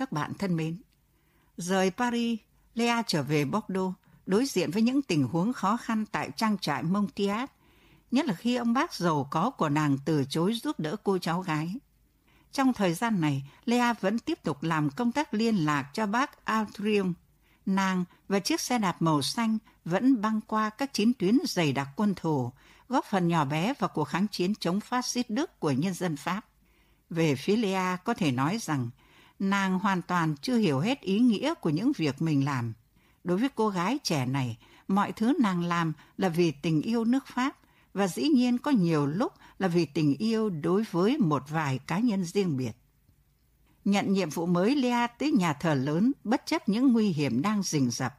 các bạn thân mến. Rời Paris, Lea trở về Bordeaux, đối diện với những tình huống khó khăn tại trang trại Montiat, nhất là khi ông bác giàu có của nàng từ chối giúp đỡ cô cháu gái. Trong thời gian này, Lea vẫn tiếp tục làm công tác liên lạc cho bác Altrium. Nàng và chiếc xe đạp màu xanh vẫn băng qua các chiến tuyến dày đặc quân thù, góp phần nhỏ bé vào cuộc kháng chiến chống phát xít Đức của nhân dân Pháp. Về phía Lea có thể nói rằng nàng hoàn toàn chưa hiểu hết ý nghĩa của những việc mình làm. Đối với cô gái trẻ này, mọi thứ nàng làm là vì tình yêu nước Pháp và dĩ nhiên có nhiều lúc là vì tình yêu đối với một vài cá nhân riêng biệt. Nhận nhiệm vụ mới Lea tới nhà thờ lớn bất chấp những nguy hiểm đang rình rập.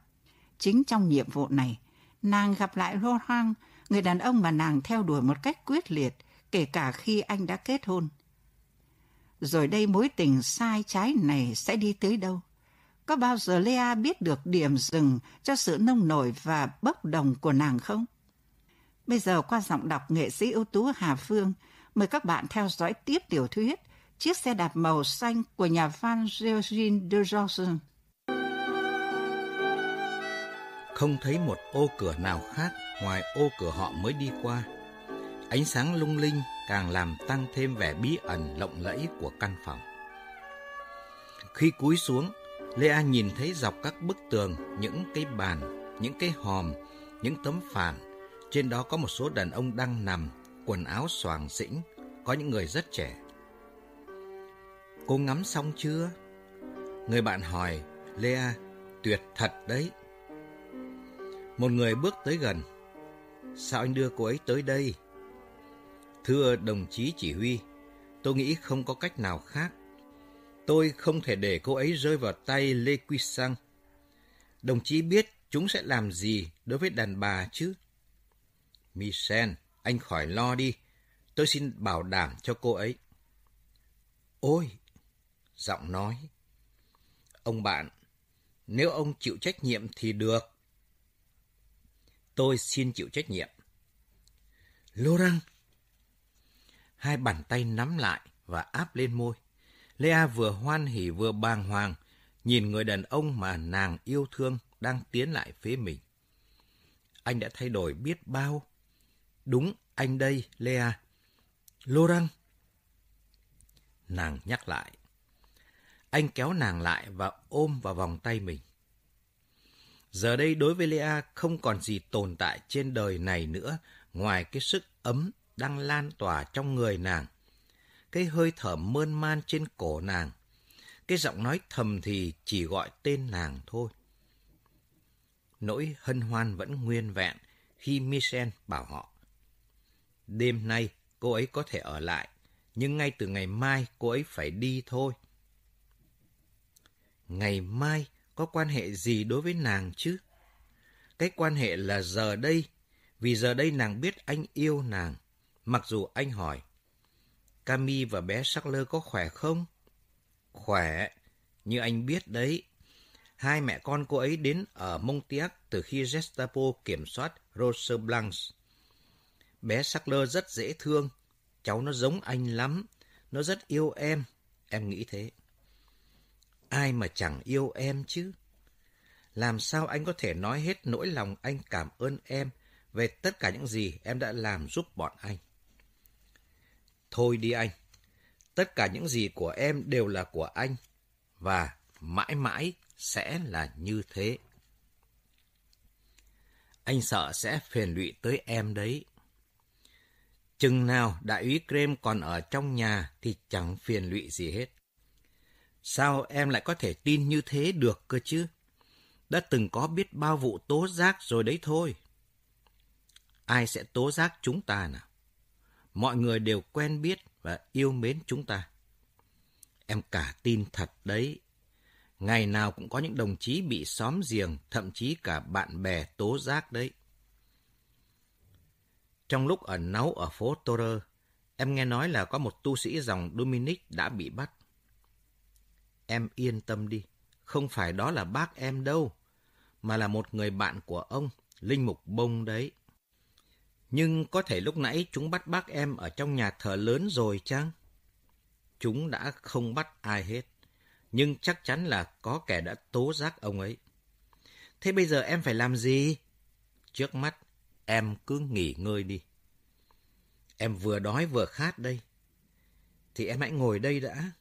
Chính trong nhiệm vụ này, nàng gặp lại Laurent, người đàn ông mà nàng theo đuổi một cách quyết liệt, kể cả khi anh đã kết hôn. Rồi đây mối tình sai trái này sẽ đi tới đâu? Có bao giờ Lea biết được điểm dừng cho sự nông nổi và bốc đồng của nàng không? Bây giờ qua giọng đọc nghệ sĩ ưu tú Hà Phương, mời các bạn theo dõi tiếp tiểu thuyết Chiếc xe đạp màu xanh của nhà văn Georgine de Johnson. Không thấy một ô cửa nào khác ngoài ô cửa họ mới đi qua. Ánh sáng lung linh càng làm tăng thêm vẻ bí ẩn lộng lẫy của căn phòng. Khi cúi xuống, Lea nhìn thấy dọc các bức tường những cái bàn, những cái hòm, những tấm phản. Trên đó có một số đàn ông đang nằm, quần áo xoàng xĩnh, có những người rất trẻ. Cô ngắm xong chưa? Người bạn hỏi, Lea, tuyệt thật đấy. Một người bước tới gần. Sao anh đưa cô ấy tới đây? Thưa đồng chí chỉ huy, tôi nghĩ không có cách nào khác. Tôi không thể để cô ấy rơi vào tay Lê Quy Sang. Đồng chí biết chúng sẽ làm gì đối với đàn bà chứ? Michel, anh khỏi lo đi. Tôi xin bảo đảm cho cô ấy. Ôi, giọng nói. Ông bạn, nếu ông chịu trách nhiệm thì được. Tôi xin chịu trách nhiệm. Laurent, hai bàn tay nắm lại và áp lên môi. Lea vừa hoan hỉ vừa bàng hoàng, nhìn người đàn ông mà nàng yêu thương đang tiến lại phía mình. Anh đã thay đổi biết bao. Đúng, anh đây, Lea. Laurent. Nàng nhắc lại. Anh kéo nàng lại và ôm vào vòng tay mình. Giờ đây đối với Lea không còn gì tồn tại trên đời này nữa ngoài cái sức ấm đang lan tỏa trong người nàng. Cái hơi thở mơn man trên cổ nàng. Cái giọng nói thầm thì chỉ gọi tên nàng thôi. Nỗi hân hoan vẫn nguyên vẹn khi Michel bảo họ. Đêm nay cô ấy có thể ở lại, nhưng ngay từ ngày mai cô ấy phải đi thôi. Ngày mai có quan hệ gì đối với nàng chứ? Cái quan hệ là giờ đây, vì giờ đây nàng biết anh yêu nàng. Mặc dù anh hỏi, Cami và bé Sackler có khỏe không? Khỏe, như anh biết đấy. Hai mẹ con cô ấy đến ở Montiac từ khi Gestapo kiểm soát Rose Blanche. Bé Sackler rất dễ thương, cháu nó giống anh lắm, nó rất yêu em, em nghĩ thế. Ai mà chẳng yêu em chứ? Làm sao anh có thể nói hết nỗi lòng anh cảm ơn em về tất cả những gì em đã làm giúp bọn anh? Thôi đi anh. Tất cả những gì của em đều là của anh. Và mãi mãi sẽ là như thế. Anh sợ sẽ phiền lụy tới em đấy. Chừng nào đại úy Krem còn ở trong nhà thì chẳng phiền lụy gì hết. Sao em lại có thể tin như thế được cơ chứ? Đã từng có biết bao vụ tố giác rồi đấy thôi. Ai sẽ tố giác chúng ta nào? Mọi người đều quen biết và yêu mến chúng ta. Em cả tin thật đấy. Ngày nào cũng có những đồng chí bị xóm giềng, thậm chí cả bạn bè tố giác đấy. Trong lúc ở nấu ở phố Torre, em nghe nói là có một tu sĩ dòng Dominic đã bị bắt. Em yên tâm đi, không phải đó là bác em đâu, mà là một người bạn của ông, Linh Mục Bông đấy. Nhưng có thể lúc nãy chúng bắt bác em ở trong nhà thờ lớn rồi chăng? Chúng đã không bắt ai hết. nhưng chắc chắn là có kẻ đã tố giác ông ấy. Thế bây giờ em phải làm gì? Trước mắt, em cứ nghỉ ngơi đi. Em vừa đói vừa khát đây. Thì em hãy ngồi đây đã.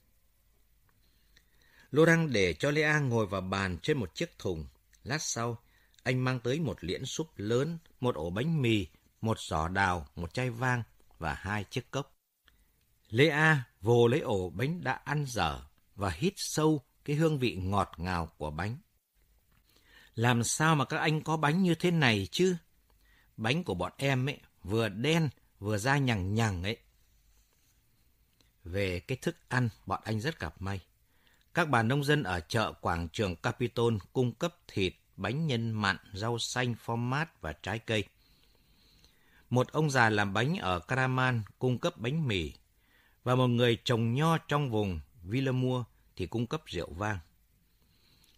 Laurent để cho Lea ngồi vào bàn trên một chiếc thùng. Lát sau, anh mang tới một liễn súp lớn, một ổ bánh mì, một giỏ đào, một chai vang và hai chiếc cốc. Lê A vồ lấy ổ bánh đã ăn dở và hít sâu cái hương vị ngọt ngào của bánh. Làm sao mà các anh có bánh như thế này chứ? Bánh của bọn em ấy, vừa đen, vừa da nhằng nhằng ấy. Về cái thức ăn, bọn anh rất gặp may. Các bà nông dân ở chợ quảng trường Capitol cung cấp thịt, bánh nhân mặn, rau xanh, phô và trái cây. Một ông già làm bánh ở Karaman cung cấp bánh mì, và một người trồng nho trong vùng Villamur thì cung cấp rượu vang.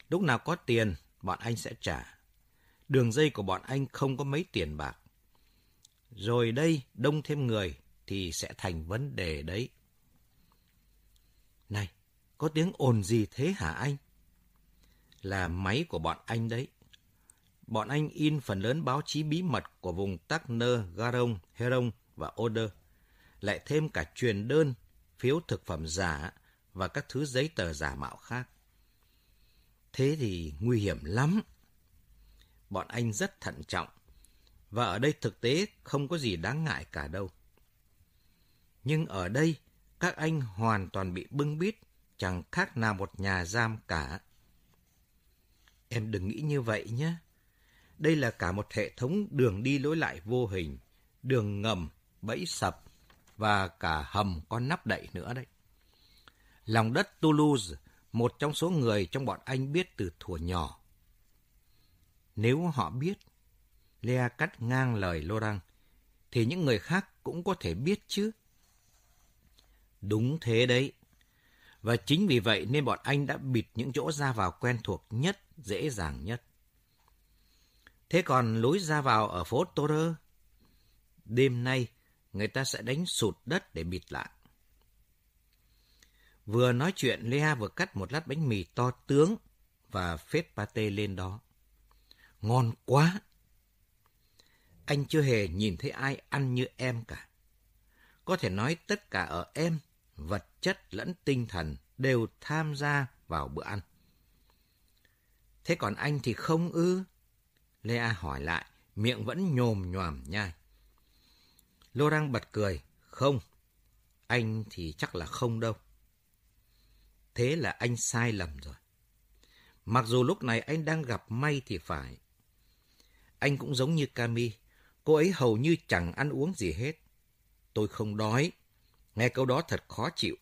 Lúc nào có tiền, bọn anh sẽ trả. Đường dây của bọn anh không có mấy tiền bạc. Rồi đây, đông thêm người thì sẽ thành vấn đề đấy. Này, có tiếng ồn gì thế hả anh? Là máy của bọn anh đấy. Bọn anh in phần lớn báo chí bí mật của vùng Tacner, Garong, Heron và Oder. Lại thêm cả truyền đơn, phiếu thực phẩm giả và các thứ giấy tờ giả mạo khác. Thế thì nguy hiểm lắm. Bọn anh rất thận trọng, và ở đây thực tế không có gì đáng ngại cả đâu. Nhưng ở đây, các anh hoàn toàn bị bưng bít, chẳng khác nào một nhà giam cả. Em đừng nghĩ như vậy nhé. Đây là cả một hệ thống đường đi lối lại vô hình, đường ngầm, bẫy sập và cả hầm có nắp đậy nữa đấy. Lòng đất Toulouse, một trong số người trong bọn anh biết từ thuở nhỏ. Nếu họ biết, Lea cắt ngang lời Laurent, thì những người khác cũng có thể biết chứ. Đúng thế đấy. Và chính vì vậy nên bọn anh đã bịt những chỗ ra vào quen thuộc nhất, dễ dàng nhất. Thế còn lối ra vào ở phố Torre? Đêm nay, người ta sẽ đánh sụt đất để bịt lại. Vừa nói chuyện, Lea vừa cắt một lát bánh mì to tướng và phết pate lên đó. Ngon quá! Anh chưa hề nhìn thấy ai ăn như em cả. Có thể nói tất cả ở em, vật chất lẫn tinh thần, đều tham gia vào bữa ăn. Thế còn anh thì không ư? Lea hỏi lại, miệng vẫn nhồm nhòm nhai. Lô Răng bật cười, không, anh thì chắc là không đâu. Thế là anh sai lầm rồi. Mặc dù lúc này anh đang gặp may thì phải. Anh cũng giống như Cami, cô ấy hầu như chẳng ăn uống gì hết. Tôi không đói. Nghe câu đó thật khó chịu.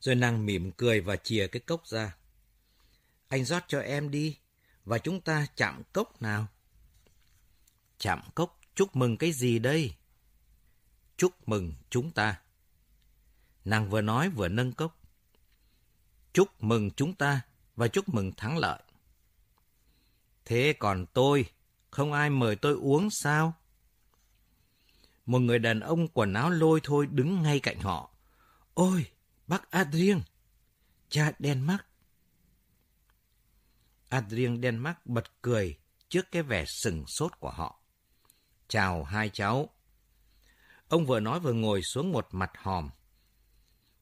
Rồi nàng mỉm cười và chìa cái cốc ra. Anh rót cho em đi, và chúng ta chạm cốc nào. Chạm cốc chúc mừng cái gì đây? Chúc mừng chúng ta. Nàng vừa nói vừa nâng cốc. Chúc mừng chúng ta và chúc mừng thắng lợi. Thế còn tôi, không ai mời tôi uống sao? Một người đàn ông quần áo lôi thôi đứng ngay cạnh họ. Ôi, bác Adrien, cha Denmark. Adrien Denmark bật cười trước cái vẻ sừng sốt của họ. Chào hai cháu. Ông vừa nói vừa ngồi xuống một mặt hòm.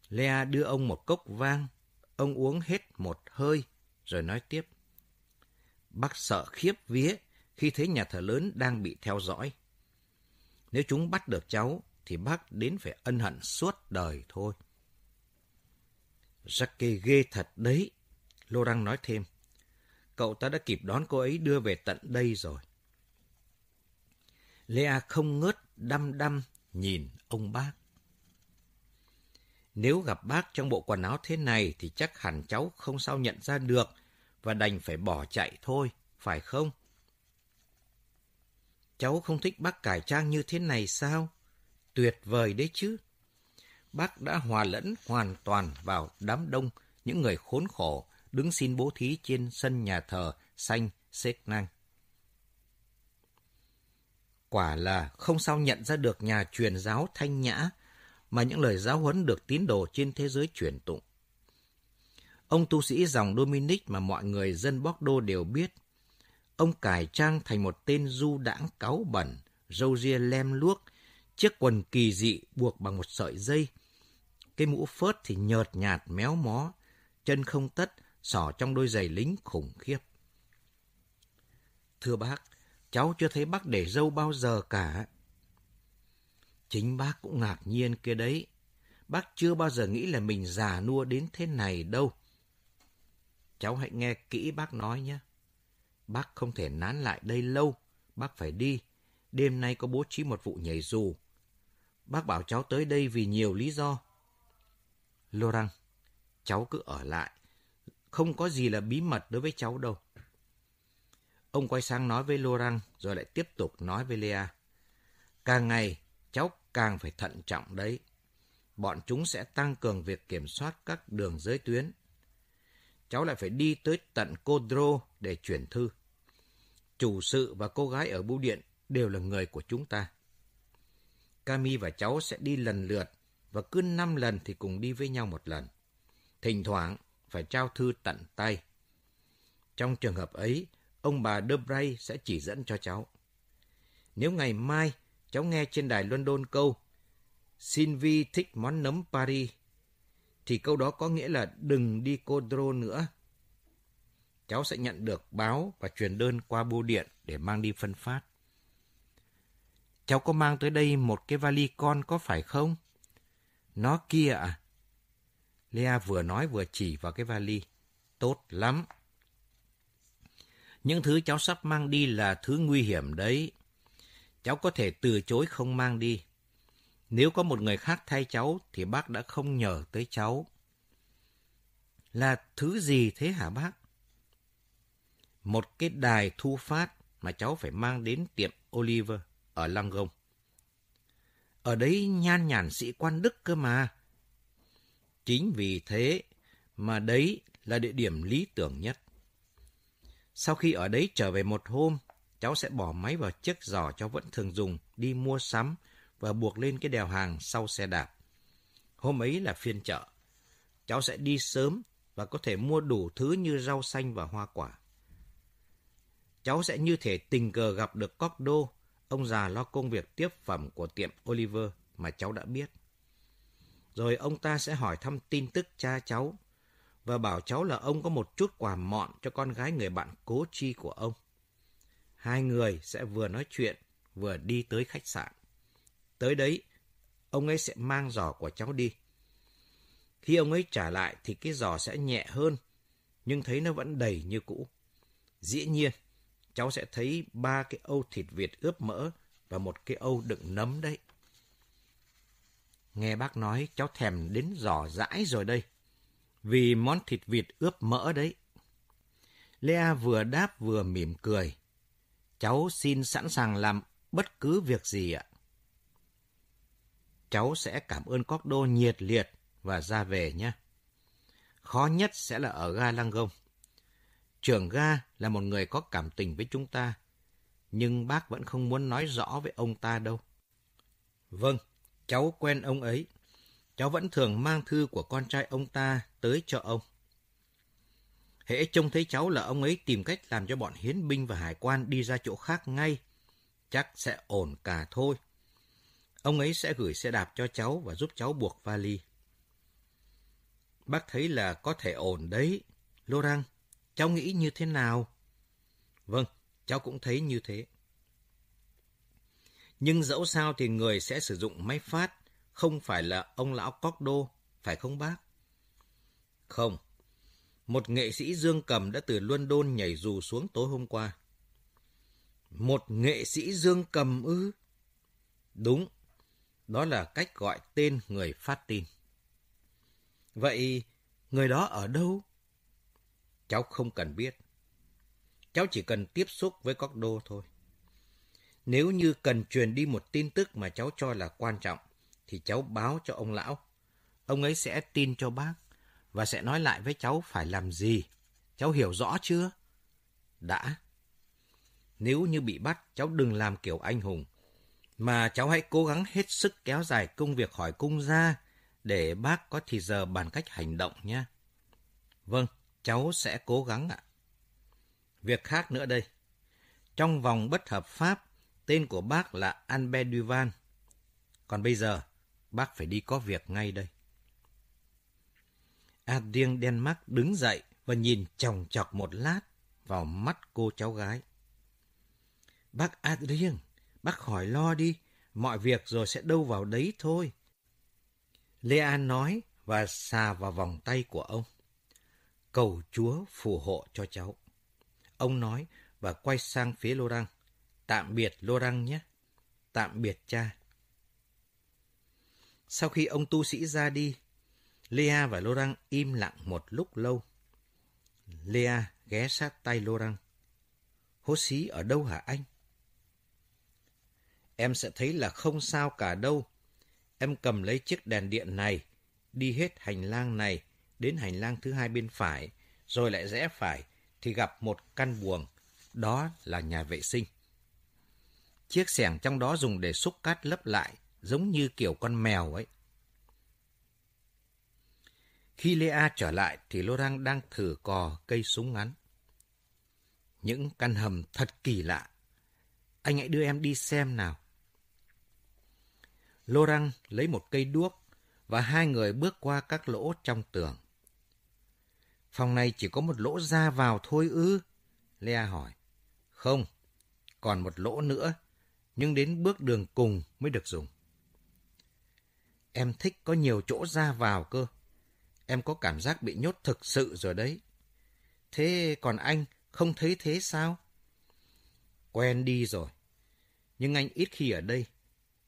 Lea đưa ông một cốc vang. Ông uống hết một hơi, rồi nói tiếp. Bác sợ khiếp vía khi thấy nhà thờ lớn đang bị theo dõi. Nếu chúng bắt được cháu, thì bác đến phải ân hận suốt đời thôi. Jackie ghê thật đấy, Lô Đăng nói thêm. Cậu ta đã kịp đón cô ấy đưa về tận đây rồi. Lea không ngớt đăm đăm nhìn ông bác. Nếu gặp bác trong bộ quần áo thế này thì chắc hẳn cháu không sao nhận ra được và đành phải bỏ chạy thôi, phải không? Cháu không thích bác cải trang như thế này sao? Tuyệt vời đấy chứ. Bác đã hòa lẫn hoàn toàn vào đám đông những người khốn khổ đứng xin bố thí trên sân nhà thờ xanh xếp năng. Quả là không sao nhận ra được nhà truyền giáo thanh nhã mà những lời giáo huấn được tín đồ trên thế giới truyền tụng. Ông tu sĩ dòng Dominic mà mọi người dân Bordeaux đều biết. Ông cải trang thành một tên du đãng cáu bẩn, râu ria lem luốc, chiếc quần kỳ dị buộc bằng một sợi dây. Cái mũ phớt thì nhợt nhạt méo mó, chân không tất, sỏ trong đôi giày lính khủng khiếp. Thưa bác, cháu chưa thấy bác để dâu bao giờ cả. Chính bác cũng ngạc nhiên kia đấy. Bác chưa bao giờ nghĩ là mình già nua đến thế này đâu. Cháu hãy nghe kỹ bác nói nhé. Bác không thể nán lại đây lâu. Bác phải đi. Đêm nay có bố trí một vụ nhảy dù. Bác bảo cháu tới đây vì nhiều lý do. Lô Răng, cháu cứ ở lại. Không có gì là bí mật đối với cháu đâu. Ông quay sang nói với Laurent rồi lại tiếp tục nói với Lea. Càng ngày, cháu càng phải thận trọng đấy. Bọn chúng sẽ tăng cường việc kiểm soát các đường giới tuyến. Cháu lại phải đi tới tận Codro để chuyển thư. Chủ sự và cô gái ở bưu điện đều là người của chúng ta. Cami và cháu sẽ đi lần lượt và cứ năm lần thì cùng đi với nhau một lần. Thỉnh thoảng phải trao thư tận tay. Trong trường hợp ấy, ông bà Debray sẽ chỉ dẫn cho cháu. Nếu ngày mai cháu nghe trên đài London câu Sylvie thích món nấm Paris, thì câu đó có nghĩa là đừng đi Codro nữa. Cháu sẽ nhận được báo và truyền đơn qua bưu điện để mang đi phân phát. Cháu có mang tới đây một cái vali con có phải không? Nó kia à? Lea vừa nói vừa chỉ vào cái vali. Tốt lắm. Những thứ cháu sắp mang đi là thứ nguy hiểm đấy. Cháu có thể từ chối không mang đi. Nếu có một người khác thay cháu thì bác đã không nhờ tới cháu. Là thứ gì thế hả bác? Một cái đài thu phát mà cháu phải mang đến tiệm Oliver ở Lăng Gông. Ở đấy nhan nhản sĩ quan Đức cơ mà. Chính vì thế mà đấy là địa điểm lý tưởng nhất. Sau khi ở đấy trở về một hôm, cháu sẽ bỏ máy vào chiếc giỏ cháu vẫn thường dùng đi mua sắm và buộc lên cái đèo hàng sau xe đạp. Hôm ấy là phiên chợ. Cháu sẽ đi sớm và có thể mua đủ thứ như rau xanh và hoa quả. Cháu sẽ như thể tình cờ gặp được Cocdo, ông già lo công việc tiếp phẩm của tiệm Oliver mà cháu đã biết. Rồi ông ta sẽ hỏi thăm tin tức cha cháu và bảo cháu là ông có một chút quà mọn cho con gái người bạn cố chi của ông. Hai người sẽ vừa nói chuyện, vừa đi tới khách sạn. Tới đấy, ông ấy sẽ mang giỏ của cháu đi. Khi ông ấy trả lại thì cái giỏ sẽ nhẹ hơn, nhưng thấy nó vẫn đầy như cũ. Dĩ nhiên, cháu sẽ thấy ba cái âu thịt Việt ướp mỡ và một cái âu đựng nấm đấy. Nghe bác nói cháu thèm đến giỏ dãi rồi đây. Vì món thịt vịt ướp mỡ đấy. Lea vừa đáp vừa mỉm cười. Cháu xin sẵn sàng làm bất cứ việc gì ạ. Cháu sẽ cảm ơn Cóc Đô nhiệt liệt và ra về nhé. Khó nhất sẽ là ở ga Lăng Gông. Trưởng ga là một người có cảm tình với chúng ta, nhưng bác vẫn không muốn nói rõ với ông ta đâu. Vâng, cháu quen ông ấy. Cháu vẫn thường mang thư của con trai ông ta tới cho ông. Hễ trông thấy cháu là ông ấy tìm cách làm cho bọn hiến binh và hải quan đi ra chỗ khác ngay. Chắc sẽ ổn cả thôi. Ông ấy sẽ gửi xe đạp cho cháu và giúp cháu buộc vali. Bác thấy là có thể ổn đấy. Laurent, cháu nghĩ như thế nào? Vâng, cháu cũng thấy như thế. Nhưng dẫu sao thì người sẽ sử dụng máy phát, không phải là ông lão Cocdo, phải không bác? Không. Một nghệ sĩ dương cầm đã từ London nhảy dù xuống tối hôm qua. Một nghệ sĩ dương cầm ư? Đúng, đó là cách gọi tên người phát tin. Vậy người đó ở đâu? Cháu không cần biết. Cháu chỉ cần tiếp xúc với Cóc Đô thôi. Nếu như cần truyền đi một tin tức mà cháu cho là quan trọng, thì cháu báo cho ông lão. Ông ấy sẽ tin cho bác và sẽ nói lại với cháu phải làm gì. Cháu hiểu rõ chưa? Đã. Nếu như bị bắt, cháu đừng làm kiểu anh hùng. Mà cháu hãy cố gắng hết sức kéo dài công việc hỏi cung ra để bác có thì giờ bàn cách hành động nhé. Vâng, cháu sẽ cố gắng ạ. Việc khác nữa đây. Trong vòng bất hợp pháp, tên của bác là Albert Duval. Còn bây giờ, bác phải đi có việc ngay đây. Adrien Denmark đứng dậy và nhìn chòng chọc một lát vào mắt cô cháu gái. Bác Adrien, bác khỏi lo đi, mọi việc rồi sẽ đâu vào đấy thôi. Lea nói và xà vào vòng tay của ông. Cầu Chúa phù hộ cho cháu. Ông nói và quay sang phía Laurent. Tạm biệt Laurent nhé. Tạm biệt cha. Sau khi ông tu sĩ ra đi, Lea và Laurent im lặng một lúc lâu. Lea ghé sát tay Laurent. Hố xí ở đâu hả anh? Em sẽ thấy là không sao cả đâu. Em cầm lấy chiếc đèn điện này, đi hết hành lang này đến hành lang thứ hai bên phải, rồi lại rẽ phải thì gặp một căn buồng. Đó là nhà vệ sinh. Chiếc xẻng trong đó dùng để xúc cát lấp lại, giống như kiểu con mèo ấy. Khi Lea trở lại thì Laurent đang thử cò cây súng ngắn. Những căn hầm thật kỳ lạ. Anh hãy đưa em đi xem nào. Laurent lấy một cây đuốc và hai người bước qua các lỗ trong tường. Phòng này chỉ có một lỗ ra vào thôi ư? Lea hỏi. Không, còn một lỗ nữa, nhưng đến bước đường cùng mới được dùng. Em thích có nhiều chỗ ra vào cơ. Em có cảm giác bị nhốt thực sự rồi đấy. Thế còn anh không thấy thế sao? Quen đi rồi. Nhưng anh ít khi ở đây.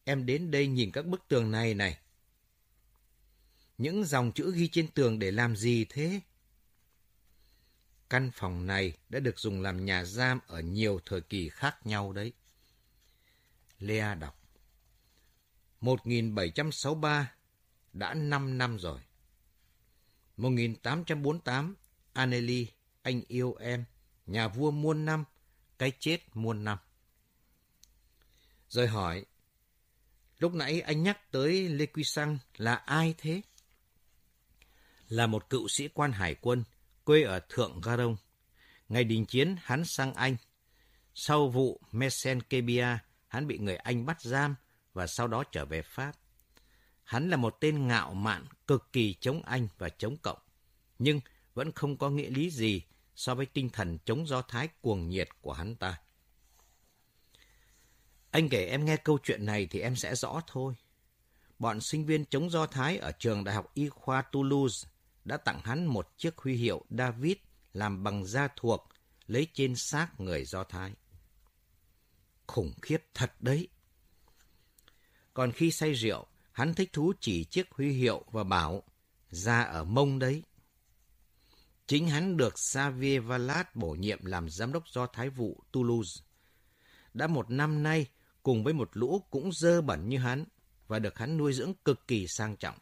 Em đến đây nhìn các bức tường này này. Những dòng chữ ghi trên tường để làm gì thế? Căn phòng này đã được dùng làm nhà giam ở nhiều thời kỳ khác nhau đấy. Lea đọc. 1763 đã 5 năm rồi. 1848 Anneli, anh yêu em, nhà vua muôn năm, cái chết muôn năm. Rồi hỏi, lúc nãy anh nhắc tới Lê Quy Sang là ai thế? Là một cựu sĩ quan hải quân, quê ở Thượng Garong. Ngày đình chiến, hắn sang Anh. Sau vụ Mesenkebia, hắn bị người Anh bắt giam và sau đó trở về Pháp. Hắn là một tên ngạo mạn, cực kỳ chống Anh và chống Cộng, nhưng vẫn không có nghĩa lý gì so với tinh thần chống Do Thái cuồng nhiệt của hắn ta. Anh kể em nghe câu chuyện này thì em sẽ rõ thôi. Bọn sinh viên chống Do Thái ở trường Đại học Y khoa Toulouse đã tặng hắn một chiếc huy hiệu David làm bằng da thuộc, lấy trên xác người Do Thái. Khủng khiếp thật đấy. Còn khi say rượu, hắn thích thú chỉ chiếc huy hiệu và bảo, ra ở mông đấy. Chính hắn được Xavier Vallat bổ nhiệm làm giám đốc do Thái vụ Toulouse. Đã một năm nay, cùng với một lũ cũng dơ bẩn như hắn, và được hắn nuôi dưỡng cực kỳ sang trọng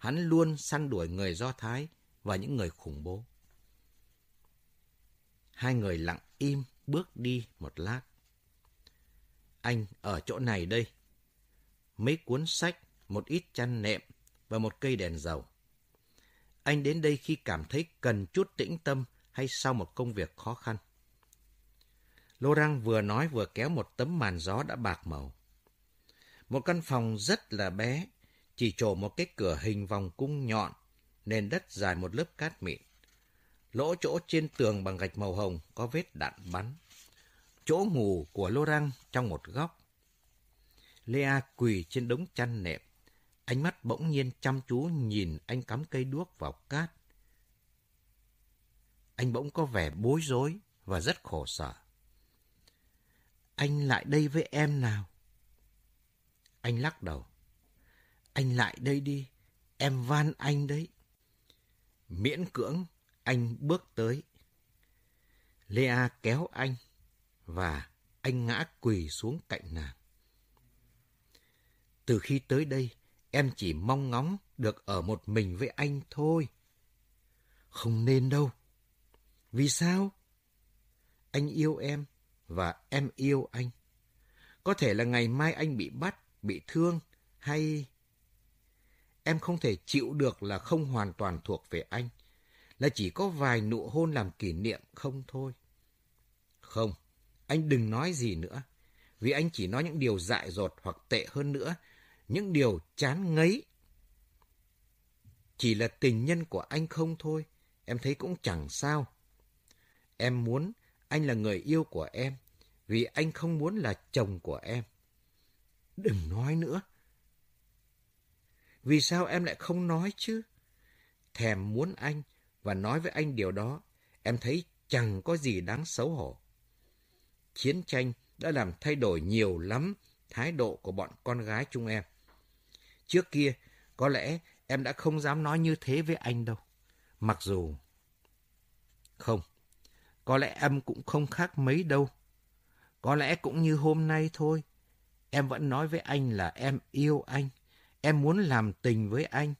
hắn luôn săn đuổi người Do Thái và những người khủng bố. Hai người lặng im bước đi một lát. Anh ở chỗ này đây. Mấy cuốn sách, một ít chăn nệm và một cây đèn dầu. Anh đến đây khi cảm thấy cần chút tĩnh tâm hay sau một công việc khó khăn. Laurent vừa nói vừa kéo một tấm màn gió đã bạc màu. Một căn phòng rất là bé, chỉ trổ một cái cửa hình vòng cung nhọn, nền đất dài một lớp cát mịn. Lỗ chỗ trên tường bằng gạch màu hồng có vết đạn bắn. Chỗ ngủ của Lô trong một góc. Lea quỳ trên đống chăn nệm. Ánh mắt bỗng nhiên chăm chú nhìn anh cắm cây đuốc vào cát. Anh bỗng có vẻ bối rối và rất khổ sở. Anh lại đây với em nào? Anh lắc đầu. Anh lại đây đi, em van anh đấy. Miễn cưỡng, anh bước tới. Lea kéo anh và anh ngã quỳ xuống cạnh nàng. Từ khi tới đây, em chỉ mong ngóng được ở một mình với anh thôi. Không nên đâu. Vì sao? Anh yêu em và em yêu anh. Có thể là ngày mai anh bị bắt, bị thương hay Em không thể chịu được là không hoàn toàn thuộc về anh. là chỉ có vài nụ hôn làm kỷ niệm không thôi. Không, anh đừng nói gì nữa, vì anh chỉ nói những điều dại dột hoặc tệ hơn nữa, những điều chán ngấy. Chỉ là tình nhân của anh không thôi, em thấy cũng chẳng sao. Em muốn anh là người yêu của em, vì anh không muốn là chồng của em. Đừng nói nữa. Vì sao em lại không nói chứ? Thèm muốn anh và nói với anh điều đó, em thấy chẳng có gì đáng xấu hổ. Chiến tranh đã làm thay đổi nhiều lắm thái độ của bọn con gái chúng em. Trước kia, có lẽ em đã không dám nói như thế với anh đâu. Mặc dù... Không, có lẽ em cũng không khác mấy đâu. Có lẽ cũng như hôm nay thôi. Em vẫn nói với anh là em yêu anh. Em muốn làm tình với anh.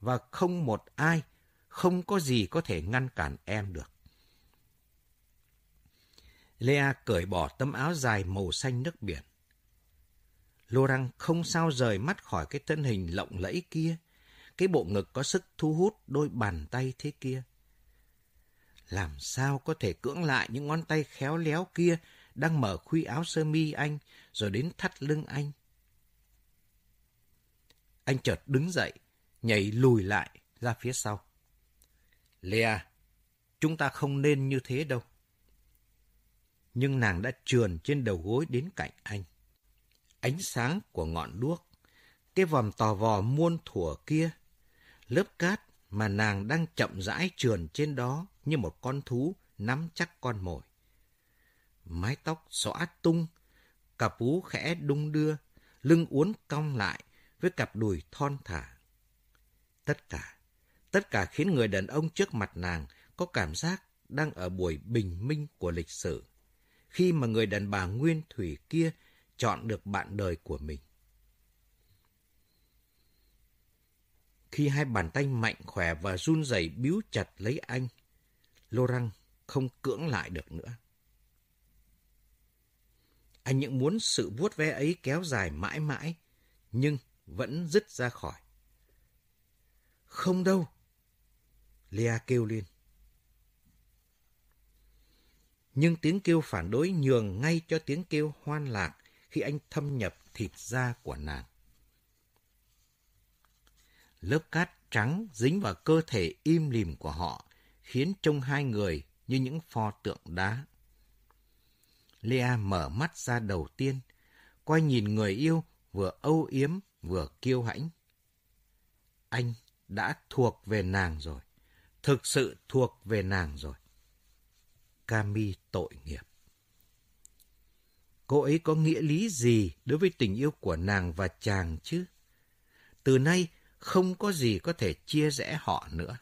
Và không một ai, không có gì có thể ngăn cản em được. Lea cởi bỏ tấm áo dài màu xanh nước biển. Laurent không sao rời mắt khỏi cái thân hình lộng lẫy kia, cái bộ ngực có sức thu hút đôi bàn tay thế kia. Làm sao có thể cưỡng lại những ngón tay khéo léo kia đang mở khuy áo sơ mi anh rồi đến thắt lưng anh? Anh chợt đứng dậy, nhảy lùi lại ra phía sau. Lea, chúng ta không nên như thế đâu. Nhưng nàng đã trườn trên đầu gối đến cạnh anh. Ánh sáng của ngọn đuốc, cái vòm tò vò muôn thủa kia, lớp cát mà nàng đang chậm rãi trườn trên đó như một con thú nắm chắc con mồi. Mái tóc xõa tung, cặp vú khẽ đung đưa, lưng uốn cong lại với cặp đùi thon thả. Tất cả, tất cả khiến người đàn ông trước mặt nàng có cảm giác đang ở buổi bình minh của lịch sử, khi mà người đàn bà nguyên thủy kia chọn được bạn đời của mình. Khi hai bàn tay mạnh khỏe và run rẩy biếu chặt lấy anh, Laurent không cưỡng lại được nữa. Anh những muốn sự vuốt ve ấy kéo dài mãi mãi, nhưng vẫn dứt ra khỏi. Không đâu. Lea kêu lên. Nhưng tiếng kêu phản đối nhường ngay cho tiếng kêu hoan lạc khi anh thâm nhập thịt da của nàng. Lớp cát trắng dính vào cơ thể im lìm của họ, khiến trông hai người như những pho tượng đá. Lea mở mắt ra đầu tiên, quay nhìn người yêu vừa âu yếm vừa kiêu hãnh. Anh đã thuộc về nàng rồi, thực sự thuộc về nàng rồi. Cami tội nghiệp. Cô ấy có nghĩa lý gì đối với tình yêu của nàng và chàng chứ? Từ nay không có gì có thể chia rẽ họ nữa.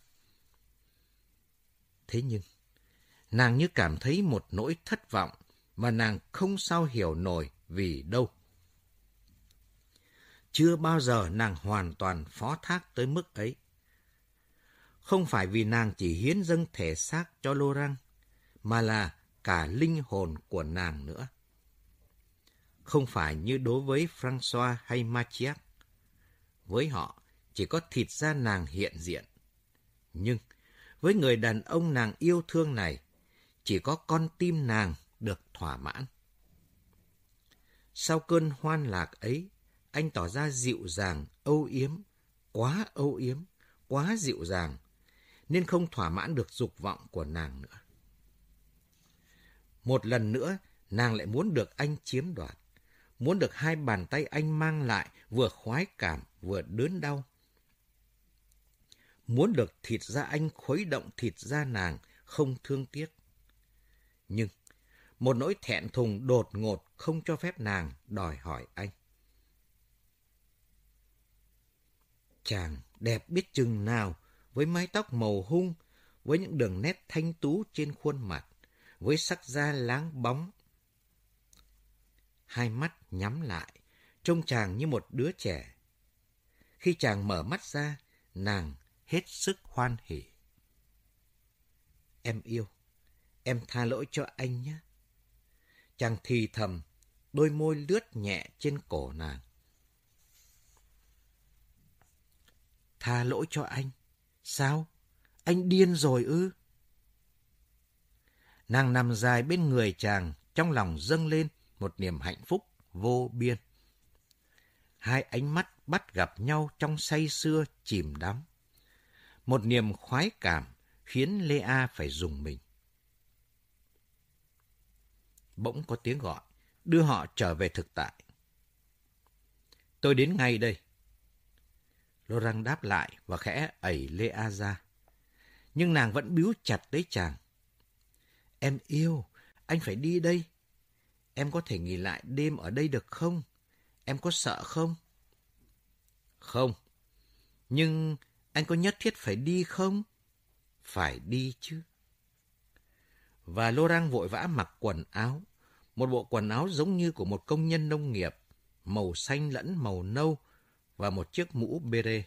Thế nhưng, nàng như cảm thấy một nỗi thất vọng mà nàng không sao hiểu nổi vì đâu. Chưa bao giờ nàng hoàn toàn phó thác tới mức ấy. Không phải vì nàng chỉ hiến dâng thể xác cho Lô Răng, mà là cả linh hồn của nàng nữa. Không phải như đối với François hay Machiac. Với họ, chỉ có thịt da nàng hiện diện. Nhưng, với người đàn ông nàng yêu thương này, chỉ có con tim nàng được thỏa mãn. Sau cơn hoan lạc ấy, anh tỏ ra dịu dàng, âu yếm, quá âu yếm, quá dịu dàng, nên không thỏa mãn được dục vọng của nàng nữa. Một lần nữa, nàng lại muốn được anh chiếm đoạt, muốn được hai bàn tay anh mang lại vừa khoái cảm vừa đớn đau. Muốn được thịt da anh khuấy động thịt da nàng, không thương tiếc. Nhưng, một nỗi thẹn thùng đột ngột không cho phép nàng đòi hỏi anh. Chàng đẹp biết chừng nào với mái tóc màu hung, với những đường nét thanh tú trên khuôn mặt, với sắc da láng bóng. Hai mắt nhắm lại, trông chàng như một đứa trẻ. Khi chàng mở mắt ra, nàng hết sức hoan hỉ. Em yêu, em tha lỗi cho anh nhé. Chàng thì thầm, đôi môi lướt nhẹ trên cổ nàng. Tha lỗi cho anh. Sao? Anh điên rồi ư? Nàng nằm dài bên người chàng, trong lòng dâng lên một niềm hạnh phúc vô biên. Hai ánh mắt bắt gặp nhau trong say sưa chìm đắm. Một niềm khoái cảm khiến lê a phải dùng mình. Bỗng có tiếng gọi, đưa họ trở về thực tại. Tôi đến ngay đây. Laurent đáp lại và khẽ ẩy lê a ra. Nhưng nàng vẫn biếu chặt lấy chàng. Em yêu, anh phải đi đây. Em có thể nghỉ lại đêm ở đây được không? Em có sợ không? Không. Nhưng anh có nhất thiết phải đi không? Phải đi chứ. Và Laurent vội vã mặc quần áo. Một bộ quần áo giống như của một công nhân nông nghiệp, màu xanh lẫn màu nâu và một chiếc mũ bê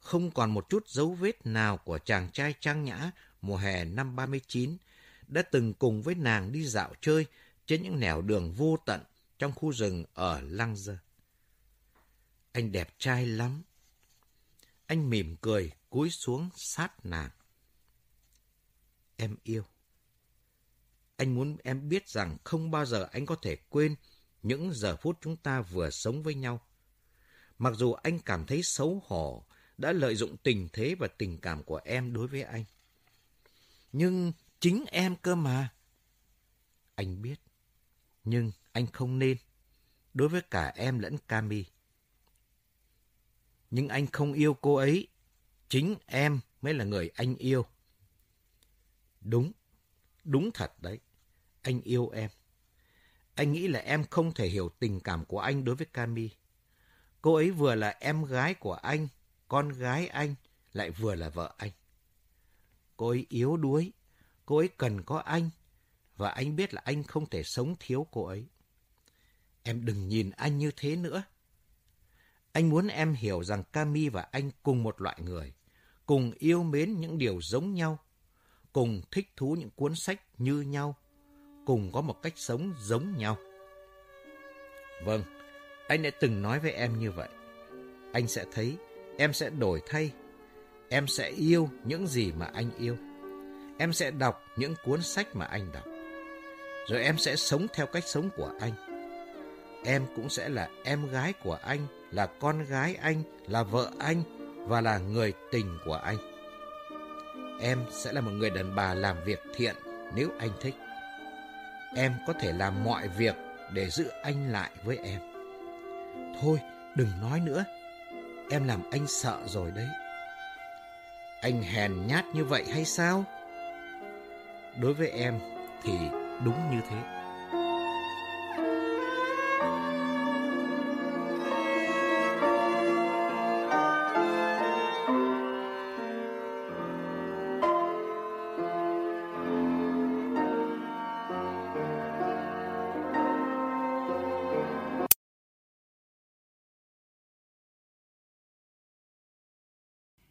Không còn một chút dấu vết nào của chàng trai trang nhã mùa hè năm 39 đã từng cùng với nàng đi dạo chơi trên những nẻo đường vô tận trong khu rừng ở Lăng Dơ. Anh đẹp trai lắm. Anh mỉm cười, cúi xuống sát nàng. Em yêu. Anh muốn em biết rằng không bao giờ anh có thể quên những giờ phút chúng ta vừa sống với nhau. Mặc dù anh cảm thấy xấu hổ đã lợi dụng tình thế và tình cảm của em đối với anh. Nhưng chính em cơ mà. Anh biết, nhưng anh không nên. Đối với cả em lẫn Cami. Nhưng anh không yêu cô ấy. Chính em mới là người anh yêu. Đúng, đúng thật đấy. Anh yêu em. Anh nghĩ là em không thể hiểu tình cảm của anh đối với Cami. Cô ấy vừa là em gái của anh, con gái anh, lại vừa là vợ anh. Cô ấy yếu đuối, cô ấy cần có anh, và anh biết là anh không thể sống thiếu cô ấy. Em đừng nhìn anh như thế nữa. Anh muốn em hiểu rằng Cami và anh cùng một loại người, cùng yêu mến những điều giống nhau, cùng thích thú những cuốn sách như nhau, cùng có một cách sống giống nhau. Vâng, anh đã từng nói với em như vậy. Anh sẽ thấy em sẽ đổi thay. Em sẽ yêu những gì mà anh yêu. Em sẽ đọc những cuốn sách mà anh đọc. Rồi em sẽ sống theo cách sống của anh. Em cũng sẽ là em gái của anh, là con gái anh, là vợ anh và là người tình của anh. Em sẽ là một người đàn bà làm việc thiện nếu anh thích. Em có thể làm mọi việc để giữ anh lại với em. Thôi, đừng nói nữa. Em làm anh sợ rồi đấy. Anh hèn nhát như vậy hay sao? Đối với em thì đúng như thế.